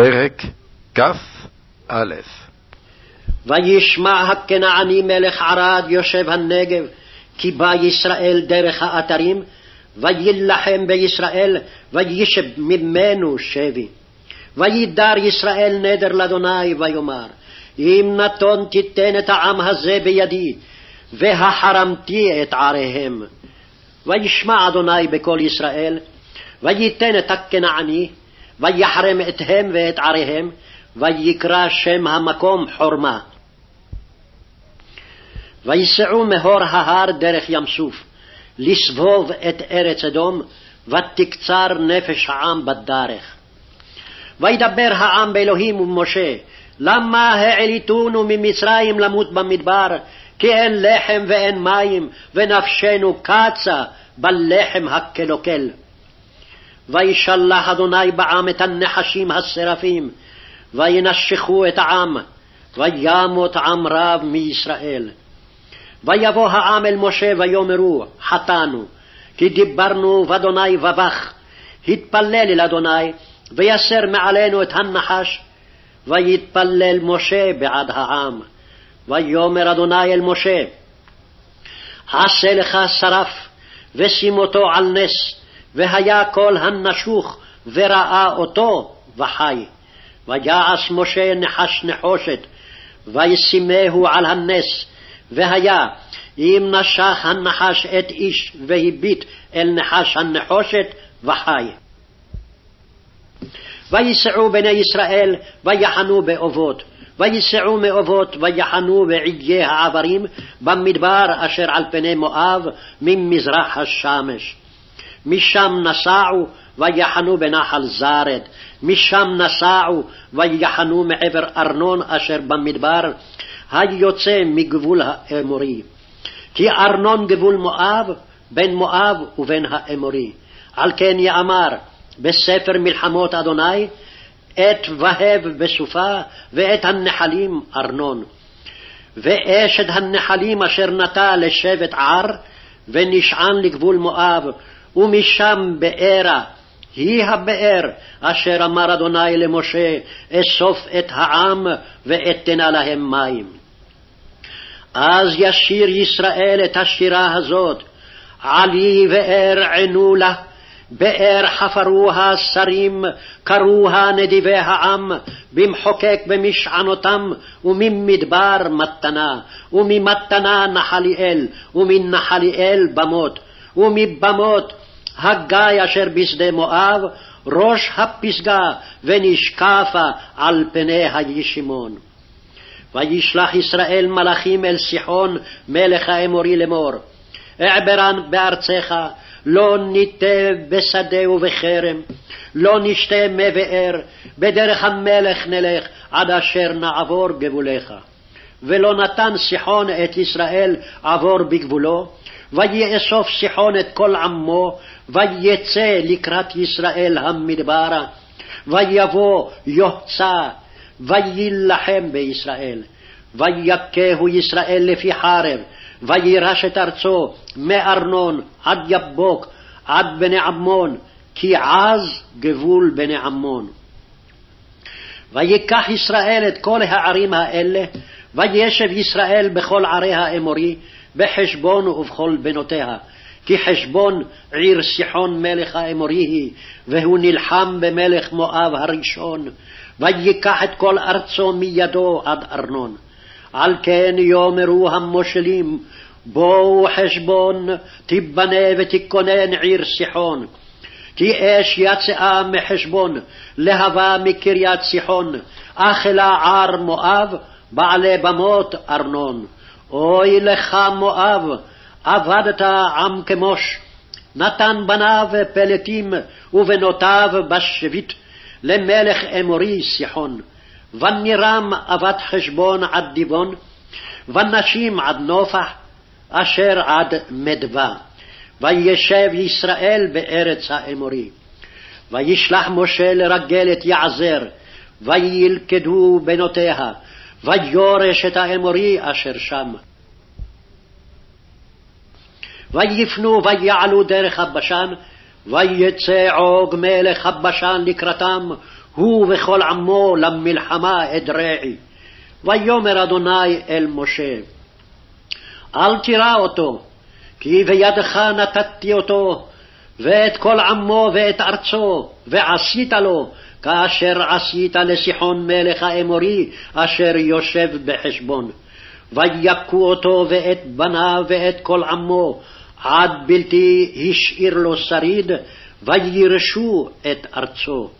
פרק כ"א וישמע הכנעני מלך ערד יושב הנגב, כי בא ישראל דרך האתרים, ויילחם בישראל, וישב ממנו שבי. וידר ישראל נדר לאדוני, ויאמר, אם נתון תיתן את העם הזה בידי, והחרמתי את עריהם. וישמע אדוני בקול ישראל, וייתן את הכנעני, ויחרם אתהם ואת עריהם, ויקרא שם המקום חורמה. ויסעו מהור ההר דרך ים סוף, לסבוב את ארץ אדום, ותקצר נפש העם בדרך. וידבר העם באלוהים ובמשה, למה העליתונו ממצרים למות במדבר, כי אין לחם ואין מים, ונפשנו קצה בלחם הקלוקל. וישלח אדוני בעם את הנחשים השרפים, וינשכו את העם, וימות עם רב מישראל. ויבוא העם אל משה ויאמרו, חטאנו, כי דיברנו ואדוני ובך, התפלל אל אדוני, ויסר מעלינו את הנחש, ויתפלל משה בעד העם. ויאמר אדוני אל משה, עשה לך שרף, ושים אותו על נס, והיה כל הנשוך, וראה אותו, וחי. ויעש משה נחש נחושת, וישימהו על הנס, והיה, אם נשך הנחש את איש, והביט אל נחש הנחושת, וחי. ויסעו בני ישראל, ויחנו באובות. ויסעו מאובות, ויחנו בעיי העברים, במדבר אשר על פני מואב, ממזרח השמש. משם נסעו ויחנו בנחל זרד, משם נסעו ויחנו מעבר ארנון אשר במדבר, היוצא מגבול האמורי. כי ארנון גבול מואב, בין מואב ובין האמורי. על כן יאמר בספר מלחמות אדוני, את והב בסופה, ואת הנחלים ארנון. ואשת הנחלים אשר נטע לשבט ער, ונשען לגבול מואב, ומשם בארה, היא הבאר אשר אמר אדוני למשה, אסוף את העם ואתנה להם מים. אז ישיר ישראל את השירה הזאת, עלי באר ענו לה, באר חפרוה שרים, קרוה נדיבי העם, במחוקק במשענותם, וממדבר מתנה, וממתנה נחליאל, ומנחליאל במות, ומבמות הגיא אשר בשדה מואב, ראש הפסגה, ונשקפה על פני הישימון. וישלח ישראל מלאכים אל סיחון מלך האמורי לאמור, אעברן בארצך, לא ניטה בשדה ובכרם, לא נשתה מי באר, בדרך המלך נלך, עד אשר נעבור גבוליך. ולא נתן סיחון את ישראל עבור בגבולו, ויאסוף סיחון את כל עמו, ויצא לקראת ישראל המדברה, ויבוא יוחצה, ויילחם בישראל. ויכהו ישראל לפי חרב, וירש את ארצו מארנון עד יבוק, עד בני עמון, כי עז גבול בני עמון. ויקח ישראל את כל הערים האלה, וישב ישראל בכל ערי האמורי, בחשבון ובכל בנותיה. כי חשבון עיר סיחון מלך האמורי היא, והוא נלחם במלך מואב הראשון, ויקח את כל ארצו מידו עד ארנון. על כן יאמרו המושלים, בואו חשבון, תיבנה ותכונן עיר סיחון. כי אש יצאה מחשבון, להבה מקריית סיחון, אכלה ער מואב, בעלי במות ארנון. אוי לך מואב, עבדת עם כמוש, נתן בניו פלטים ובנותיו בשביט, למלך אמורי סיחון. ונירם אבת חשבון עד דיבון, ונשים עד נופח, אשר עד מדבה. וישב ישראל בארץ האמורי. וישלח משה לרגל את יעזר, וילכדו בנותיה, ויורש את האמורי אשר שם. ויפנו ויעלו דרך הבשן, ויצא עוג מלך הבשן לקראתם, הוא וכל עמו למלחמה אדרעי. ויאמר אדוני אל משה, אל תירא אותו, כי בידך נתתי אותו, ואת כל עמו ואת ארצו, ועשית לו, כאשר עשית לסיחון מלך האמורי, אשר יושב בחשבון. ויכו אותו ואת בניו ואת כל עמו, עד בלתי השאיר לו שריד, וירשו את ארצו.